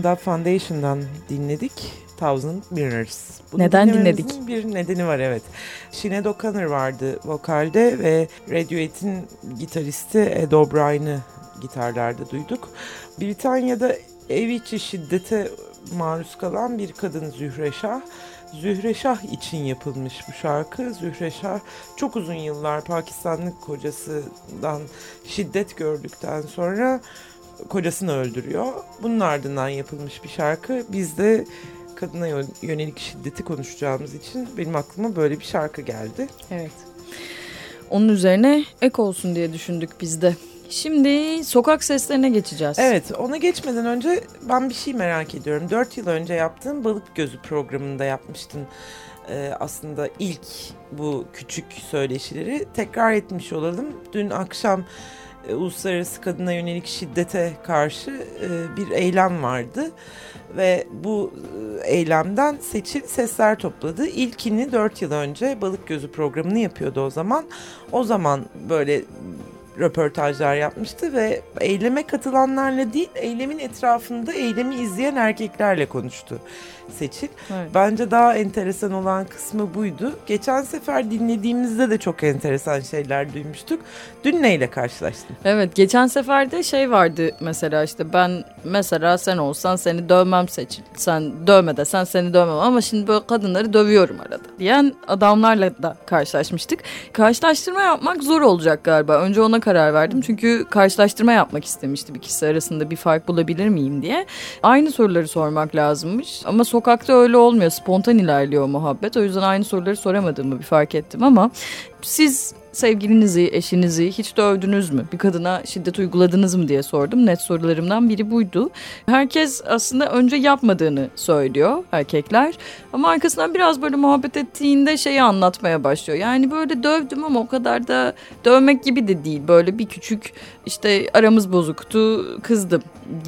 Amanda Foundation'dan dinledik. Thousand Mirrors. Bunu Neden dinledik? Bir nedeni var evet. Sinead O'Connor vardı vokalde ve Radiohead'in gitaristi Ed O'Brien'ı gitarlarda duyduk. Britanya'da ev içi şiddete maruz kalan bir kadın Zühre Şah. Zühre Şah için yapılmış bu şarkı. Zühre Şah çok uzun yıllar Pakistanlı kocasından şiddet gördükten sonra kocasını öldürüyor. Bunun ardından yapılmış bir şarkı. Biz de kadına yönelik şiddeti konuşacağımız için benim aklıma böyle bir şarkı geldi. Evet. Onun üzerine ek olsun diye düşündük biz de. Şimdi sokak seslerine geçeceğiz. Evet ona geçmeden önce ben bir şey merak ediyorum. Dört yıl önce yaptığın Balık Gözü programında yapmıştın. Ee, aslında ilk bu küçük söyleşileri tekrar etmiş olalım. Dün akşam e, uluslararası kadına yönelik şiddete karşı e, bir eylem vardı ve bu e, eylemden Seçil sesler topladı. İlkini 4 yıl önce Balık Gözü programını yapıyordu o zaman. O zaman böyle röportajlar yapmıştı ve eyleme katılanlarla değil eylemin etrafında eylemi izleyen erkeklerle konuştu Seçil. Evet. Bence daha enteresan olan kısmı buydu. Geçen sefer dinlediğimizde de çok enteresan şeyler duymuştuk. Dün neyle karşılaştın? Evet geçen sefer de şey vardı mesela işte ben mesela sen olsan seni dövmem seçil. Sen dövme desen seni dövmem ama şimdi böyle kadınları dövüyorum arada diyen adamlarla da karşılaşmıştık. Karşılaştırma yapmak zor olacak galiba. Önce ona karar verdim çünkü karşılaştırma yapmak istemiştim ikisi arasında bir fark bulabilir miyim diye. Aynı soruları sormak lazımmış ama sokakta öyle olmuyor. Spontan ilerliyor muhabbet. O yüzden aynı soruları soramadığımı bir fark ettim ama siz sevgilinizi, eşinizi hiç dövdünüz mü? Bir kadına şiddet uyguladınız mı diye sordum. Net sorularımdan biri buydu. Herkes aslında önce yapmadığını söylüyor erkekler. Ama arkasından biraz böyle muhabbet ettiğinde şeyi anlatmaya başlıyor. Yani böyle dövdüm ama o kadar da dövmek gibi de değil. Böyle bir küçük işte aramız bozuktu, kızdım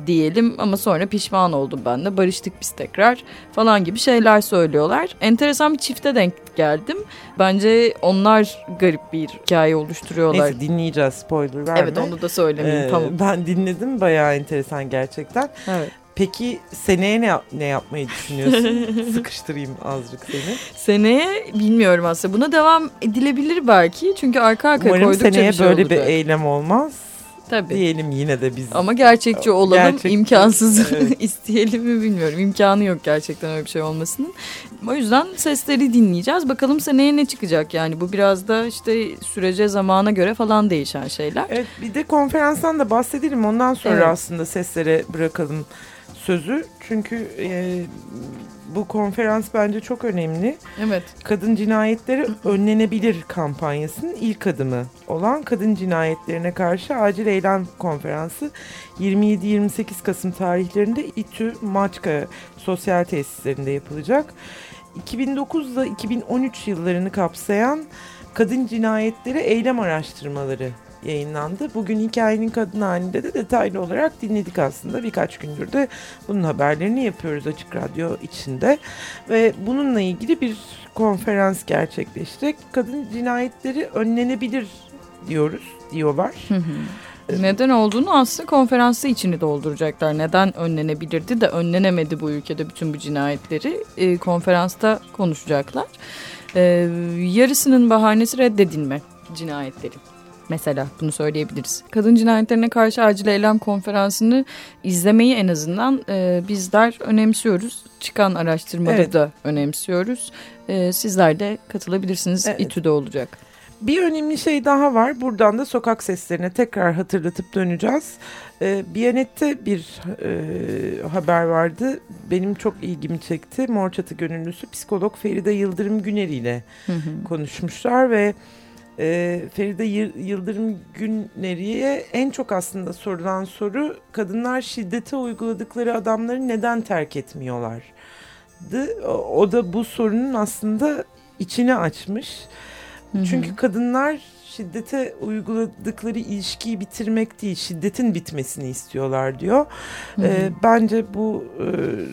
diyelim ama sonra pişman oldum ben de. Barıştık biz tekrar falan gibi şeyler söylüyorlar. Enteresan bir çifte denk geldim. Bence onlar garip bir hikaye oluşturuyorlar. Neyse dinleyeceğiz spoiler verme. Evet onu da söylemeyeyim Ee, tamam. Ben dinledim bayağı enteresan gerçekten. Evet. Peki seneye ne, ne yapmayı düşünüyorsun? Sıkıştırayım azıcık seni. Seneye bilmiyorum aslında. Buna devam edilebilir belki. Çünkü arka arkaya Umarım koydukça seneye bir şey böyle olacak. bir eylem olmaz. Tabii. Diyelim yine de biz. Ama gerçekçi olalım. Gerçek- imkansız Evet. isteyelim mi bilmiyorum. İmkanı yok gerçekten öyle bir şey olmasının. O yüzden sesleri dinleyeceğiz. Bakalım seneye ne çıkacak yani. Bu biraz da işte sürece zamana göre falan değişen şeyler. Evet bir de konferanstan da bahsedelim. Ondan sonra Evet. aslında seslere bırakalım sözü. Çünkü e, bu konferans bence çok önemli. Evet. Kadın cinayetleri önlenebilir kampanyasının ilk adımı olan kadın cinayetlerine karşı acil eylem konferansı 27-28 Kasım tarihlerinde İTÜ Maçka sosyal tesislerinde yapılacak. 2009 ile 2013 yıllarını kapsayan kadın cinayetleri eylem araştırmaları yayınlandı. Bugün hikayenin kadın halinde de detaylı olarak dinledik aslında. Birkaç gündür de bunun haberlerini yapıyoruz Açık Radyo içinde. Ve bununla ilgili bir konferans gerçekleşecek. Kadın cinayetleri önlenebilir diyoruz, diyorlar. Neden olduğunu aslında konferansta içini dolduracaklar. Neden önlenebilirdi de önlenemedi bu ülkede bütün bu cinayetleri e, konferansta konuşacaklar. E, yarısının bahanesi reddedilme cinayetleri. Mesela bunu söyleyebiliriz. Kadın cinayetlerine karşı acil eylem konferansını izlemeyi en azından e, bizler önemsiyoruz. Çıkan araştırmada Evet. da önemsiyoruz. E, sizler de katılabilirsiniz. Evet. İTÜ'de olacak. Bir önemli şey daha var. Buradan da sokak seslerine tekrar hatırlatıp döneceğiz. Ee, Biyanet'te bir e, haber vardı. Benim çok ilgimi çekti. Mor Çatı gönüllüsü psikolog Feride Yıldırım Güneri ile Hı hı. konuşmuşlar ve e, Feride Yı- Yıldırım Güneri'ye en çok aslında sorulan soru kadınlar şiddete uyguladıkları adamları neden terk etmiyorlardı. O, da bu sorunun aslında içini açmış. Hı hı. Çünkü kadınlar şiddete uyguladıkları ilişkiyi bitirmek değil, şiddetin bitmesini istiyorlar diyor. Hı hı. Ee, bence bu e,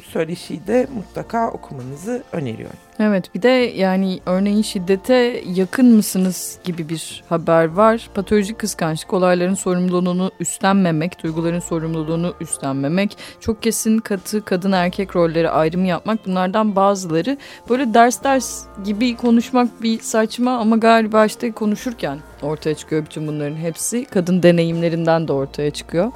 söyleşiyi de mutlaka okumanızı öneriyorum. Evet bir de yani örneğin şiddete yakın mısınız gibi bir haber var. Patolojik kıskançlık olayların sorumluluğunu üstlenmemek, duyguların sorumluluğunu üstlenmemek, çok kesin katı kadın erkek rolleri ayrımı yapmak bunlardan bazıları. Böyle ders ders gibi konuşmak bir saçma ama galiba işte konuşurken ortaya çıkıyor bütün bunların hepsi. Kadın deneyimlerinden de ortaya çıkıyor.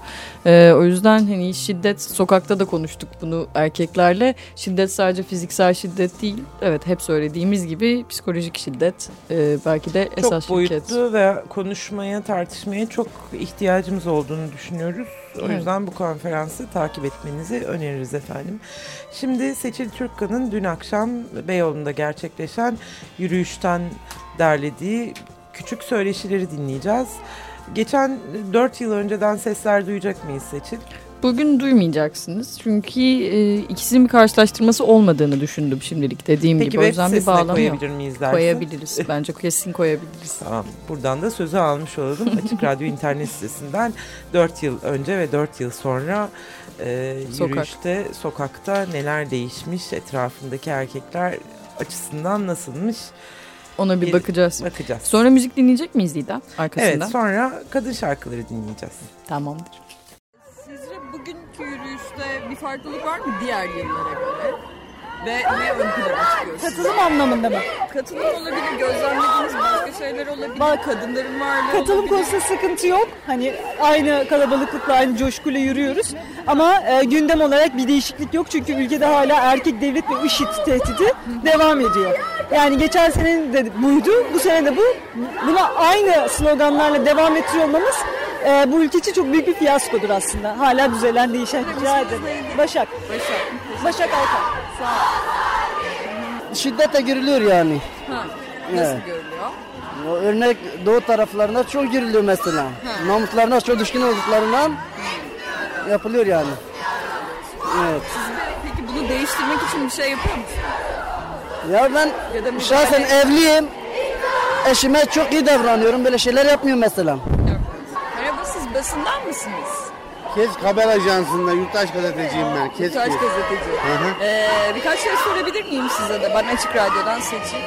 Ee, o yüzden hani şiddet sokakta da konuştuk bunu erkeklerle. Şiddet sadece fiziksel şiddet değil. Evet hep söylediğimiz gibi psikolojik şiddet e, belki de Çok esas boyutlu şiddet. ve konuşmaya, tartışmaya çok ihtiyacımız olduğunu düşünüyoruz. O Evet. yüzden bu konferansı takip etmenizi öneririz efendim. Şimdi Seçil Türkkan'ın dün akşam Beyoğlu'nda gerçekleşen yürüyüşten derlediği küçük söyleşileri dinleyeceğiz. Geçen 4 yıl önceden sesler duyacak mıyız Seçil? Bugün duymayacaksınız. Çünkü e, ikisinin bir karşılaştırması olmadığını düşündüm şimdilik dediğim Peki gibi. O web bir sitesine yok. koyabilir miyiz dersin? Koyabiliriz. Bence kesin koyabiliriz. Tamam. Buradan da sözü almış olalım. Açık Radyo internet sitesinden 4 yıl önce ve 4 yıl sonra e, Sokak. yürüyüşte, sokakta neler değişmiş, etrafındaki erkekler açısından nasılmış Ona bir Bir- bakacağız. bakacağız. Sonra müzik dinleyecek miyiz Didem arkasından? Evet sonra kadın şarkıları dinleyeceğiz. Tamamdır. Bugünkü yürüyüşte bir farklılık var mı diğer yıllara göre? Ve ne ön plana çıkıyor? Katılım anlamında mı? Katılım olabilir, gözlemlediğiniz başka şeyler olabilir. Bak- kadınların varlığı Katılım olabilir. konusunda sıkıntı yok. Hani aynı kalabalıklıkla, aynı coşkuyla yürüyoruz. Ama e, gündem olarak bir değişiklik yok. Çünkü ülkede hala erkek devlet ve IŞİD tehdidi devam ediyor. Yani geçen sene de buydu, bu sene de bu. Buna aynı sloganlarla devam ettiriyor olmamız e, bu ülke için çok büyük bir fiyaskodur aslında. Hala düzelen, değişen. Rica ederim. Başak. Başak. Başak Alkan. şiddete giriliyor yani. Ha, nasıl Evet. görülüyor? O örnek doğu taraflarında çok giriliyor mesela. Namuslarına çok düşkün olduklarından yapılıyor yani. Evet. Peki bunu değiştirmek için bir şey yapıyor musun? Ya ben Ya şahsen evliyim. Eşime çok iyi davranıyorum. Böyle şeyler yapmıyor mesela. Basından mısınız? Kes Haber Ajansı'nda yurttaş gazeteciyim ben. Kes Taş kes. gazeteci. hı. Ee, birkaç şey sorabilir miyim size de? Ben Açık Radyo'dan seçeyim.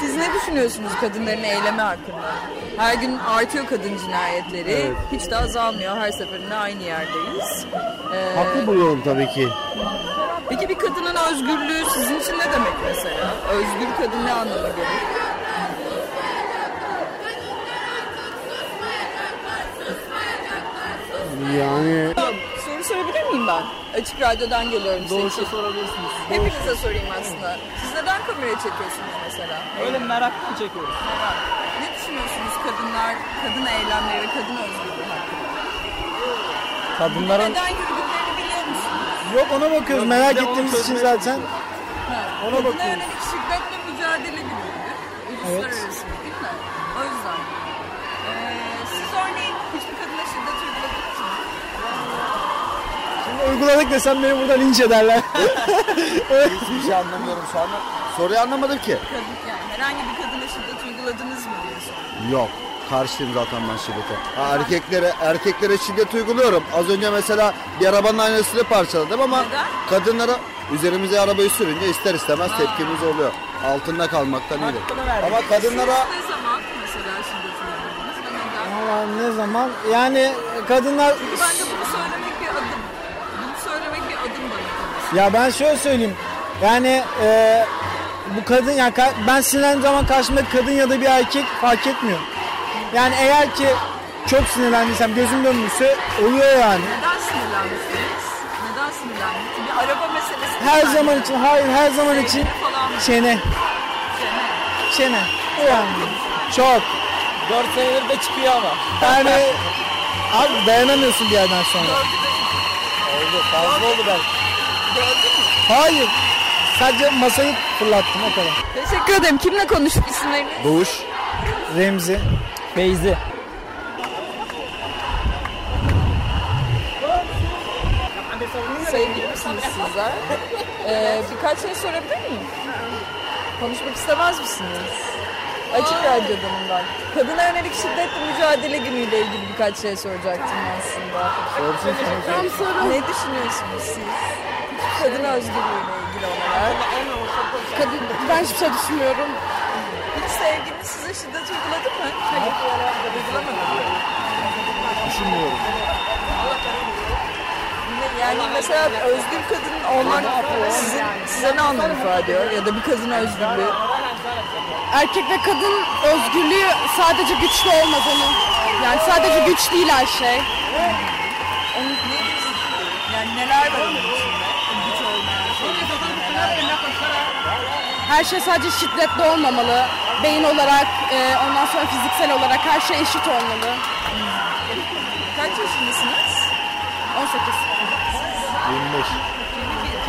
Siz ne düşünüyorsunuz kadınların eylemi hakkında? Her gün artıyor kadın cinayetleri. Hiç de azalmıyor. Her seferinde aynı yerdeyiz. Ee, Haklı buluyorum tabii ki. Peki bir kadının özgürlüğü sizin için ne demek mesela? Özgür kadın ne anlama gelir? Yani Soru sorabilir miyim ben? Açık Radyo'dan geliyorum. Doğrusu sorabilirsiniz. Hepinize sorayım aslında. Siz neden kameraya çekiyorsunuz mesela? Öyle merakla mı çekiyoruz? Merak. Ne düşünüyorsunuz kadınlar, kadın eylemleri ve kadın özgürlüğü hakkında? Kadınların Neden yürüdüklerini biliyor musunuz? yok ona bakıyoruz merak ettiğimiz için zaten. Ha, Ona kadına bakıyoruz. yönelik şiddetle mücadele günüydü. Uluslararası bir değil mi? O yüzden. Ee, siz örneğin hiçbir kadına şiddet uyguladık desem beni burada linç ederler. hiçbir şey anlamıyorum şu anda. Soruyu anlamadım ki. Kadın, yani herhangi bir kadına şiddet uyguladınız mı diye soruyorum. Yok. Karşıyım zaten ben şiddete. Ha, erkeklere erkeklere şiddet uyguluyorum. Az önce mesela bir arabanın aynasını parçaladım ama Neden? kadınlara üzerimize arabayı sürünce ister istemez tepkimiz oluyor. Altında kalmaktan iyidir. Ama kadınlara Siz ne zaman mesela şiddet uyguladınız ve neden? Valla ne zaman yani kadınlar Çünkü bence bunu söylemek bir adım. Bunu söylemek bir adım bana. Ya ben şöyle söyleyeyim. Yani e, bu kadın yani ben sinirlendiğim zaman karşımda kadın ya da bir erkek fark etmiyor. Yani eğer ki çok sinirlendiysem gözüm dönmüşse oluyor yani. Neden sinirlendiniz? Neden sinirlendiniz? Bir araba meselesi. Her değil zaman için hayır her zaman için Sevgili falan mı? çene. Çene. Yani çok. 4 senedir de çıkıyor ama. Yani abi dayanamıyorsun bir yerden sonra. Oldu fazla oldu belki. Hayır. Sadece masayı fırlattım o kadar. Teşekkür ederim. Kimle konuştuk isimlerini? doğuş Remzi. Beyzi. Sevgili misiniz sizler? Ee, birkaç şey sorabilir miyim? Konuşmak istemez misiniz? Açık Radyo'danım ben. Kadına yönelik şiddetle mücadele günüyle ilgili birkaç şey soracaktım aslında. Ne düşünüyorsunuz siz? Kadın özgürlüğüyle ilgili olarak. Kadın, ben hiçbir şey düşünmüyorum. Hiç sevgiliniz size şiddet uyguladı mı? Hayır. Uygulamadı mı? düşünmüyorum. Yani mesela özgür kadın olmak sizin, size ne anlam ifade ediyor? Ya da bir kadın özgürlüğü. Erkek ve kadın özgürlüğü sadece güçlü olmaz onun. Yani sadece güç değil her şey. Onun ne Yani neler var Her şey sadece şiddetli olmamalı. Beyin olarak, e, ondan sonra fiziksel olarak her şey eşit olmalı. Kaç yaşındasınız? 18. 25.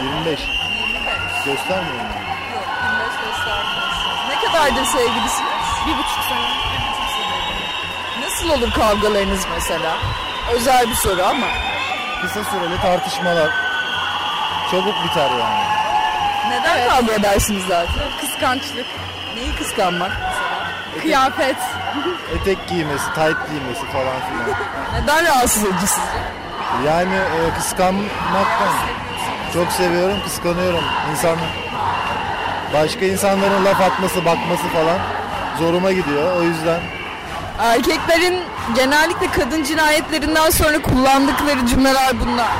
25. 25. Göstermiyor mu? Yok 25 göstermiyorsunuz. Ne kadardır sevgilisiniz? Bir buçuk sene. Nasıl olur kavgalarınız mesela? Özel bir soru ama. kısa süreli tartışmalar çabuk biter yani. Neden kavga edersiniz zaten? Kıskançlık, Neyi kıskanmak? kıyafet. Etek giymesi, tayt giymesi falan filan. Neden rahatsız edici sizce? Yani e, kıskanmaktan çok seviyorum, kıskanıyorum. İnsan başka insanların laf atması, bakması falan zoruma gidiyor. O yüzden Erkeklerin genellikle kadın cinayetlerinden sonra kullandıkları cümleler bunlar.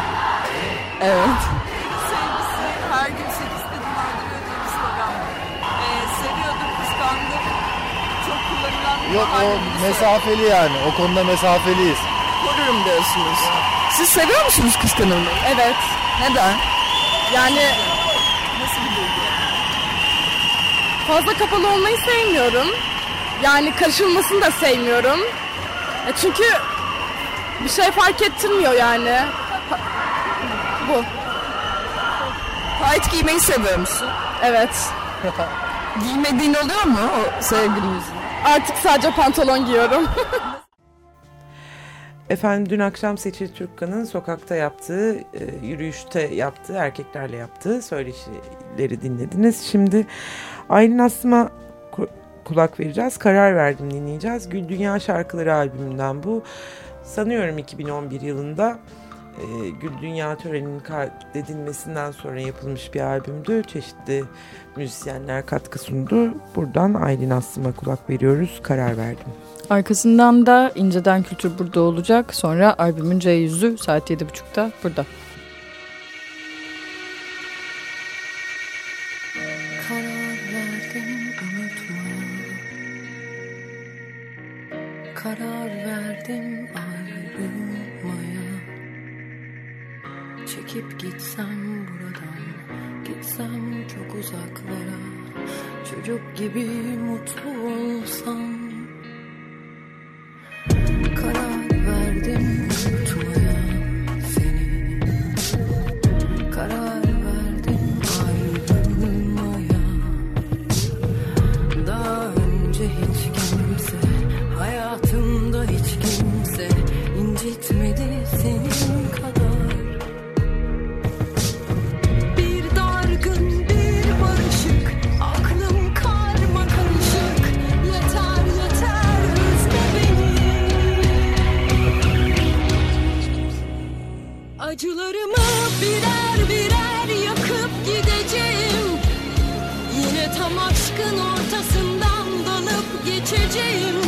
Evet. Yok o mesafeli yani. O konuda mesafeliyiz. Korurum diyorsunuz. Siz seviyor musunuz kıskanılmayı? Evet. Neden? Yani nasıl bir duygu? Fazla kapalı olmayı sevmiyorum. Yani karışılmasını da sevmiyorum. E çünkü bir şey fark ettirmiyor yani. Ha- Bu. Tayt giymeyi seviyor musun? Evet. Giymediğin oluyor mu o sevgilin yüzünden? Artık sadece pantolon giyiyorum. Efendim dün akşam Seçil Türkkan'ın sokakta yaptığı, e, yürüyüşte yaptığı, erkeklerle yaptığı söyleşileri dinlediniz. Şimdi Aylin Aslım'a ku- kulak vereceğiz. Karar verdim dinleyeceğiz. Gül Dünya Şarkıları albümünden bu. Sanıyorum 2011 yılında e, Gül Dünya töreninin kaydedilmesinden sonra yapılmış bir albümdü. Çeşitli müzisyenler katkı sundu. Buradan Aylin Aslım'a kulak veriyoruz. Karar verdim. Arkasından da İnceden Kültür burada olacak. Sonra albümün C yüzü saat 7.30'da burada. Geçeceğim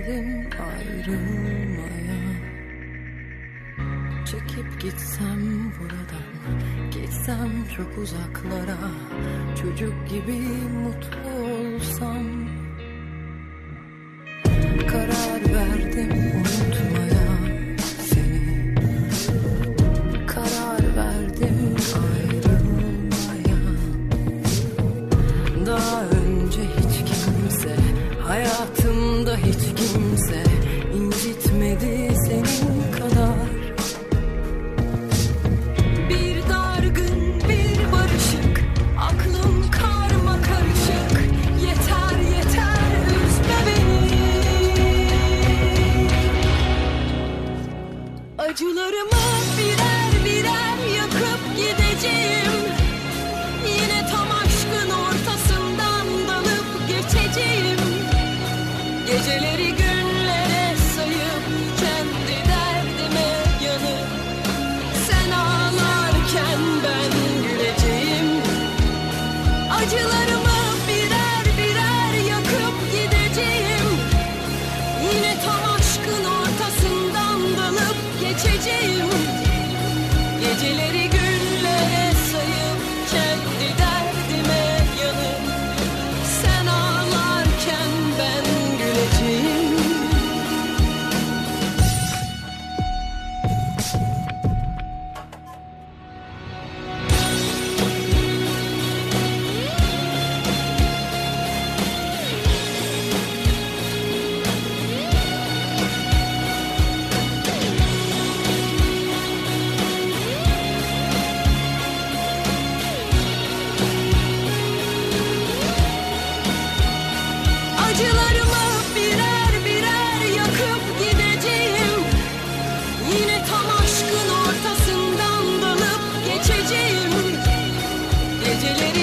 Verdim ayrılmaya. Çekip gitsem buradan Gitsem çok uzaklara. Çocuk gibi mutlu olsam. Karar verdim Geceleri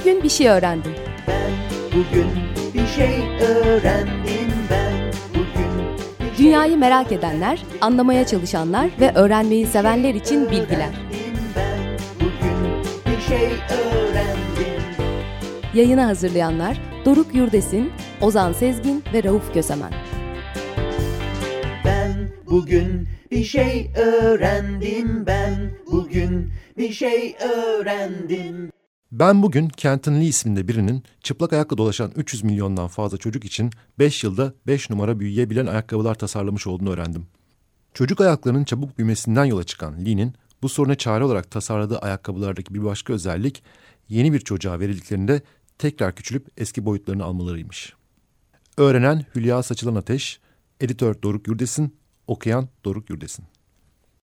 bugün bir şey öğrendim. Bugün bir şey öğrendim ben bugün Dünyayı merak edenler, anlamaya çalışanlar ve öğrenmeyi sevenler için bilgiler. bir şey öğrendim Yayını hazırlayanlar Doruk Yurdesin, Ozan Sezgin ve Rauf Kösemen. ben bugün bir şey öğrendim ben bugün bir şey öğrendim Ben bugün Kenton Lee isminde birinin çıplak ayakla dolaşan 300 milyondan fazla çocuk için 5 yılda 5 numara büyüyebilen ayakkabılar tasarlamış olduğunu öğrendim. Çocuk ayaklarının çabuk büyümesinden yola çıkan Lee'nin bu soruna çare olarak tasarladığı ayakkabılardaki bir başka özellik yeni bir çocuğa verildiklerinde tekrar küçülüp eski boyutlarını almalarıymış. Öğrenen Hülya Saçılan Ateş, editör Doruk Yurdesin, okuyan Doruk Yurdesin.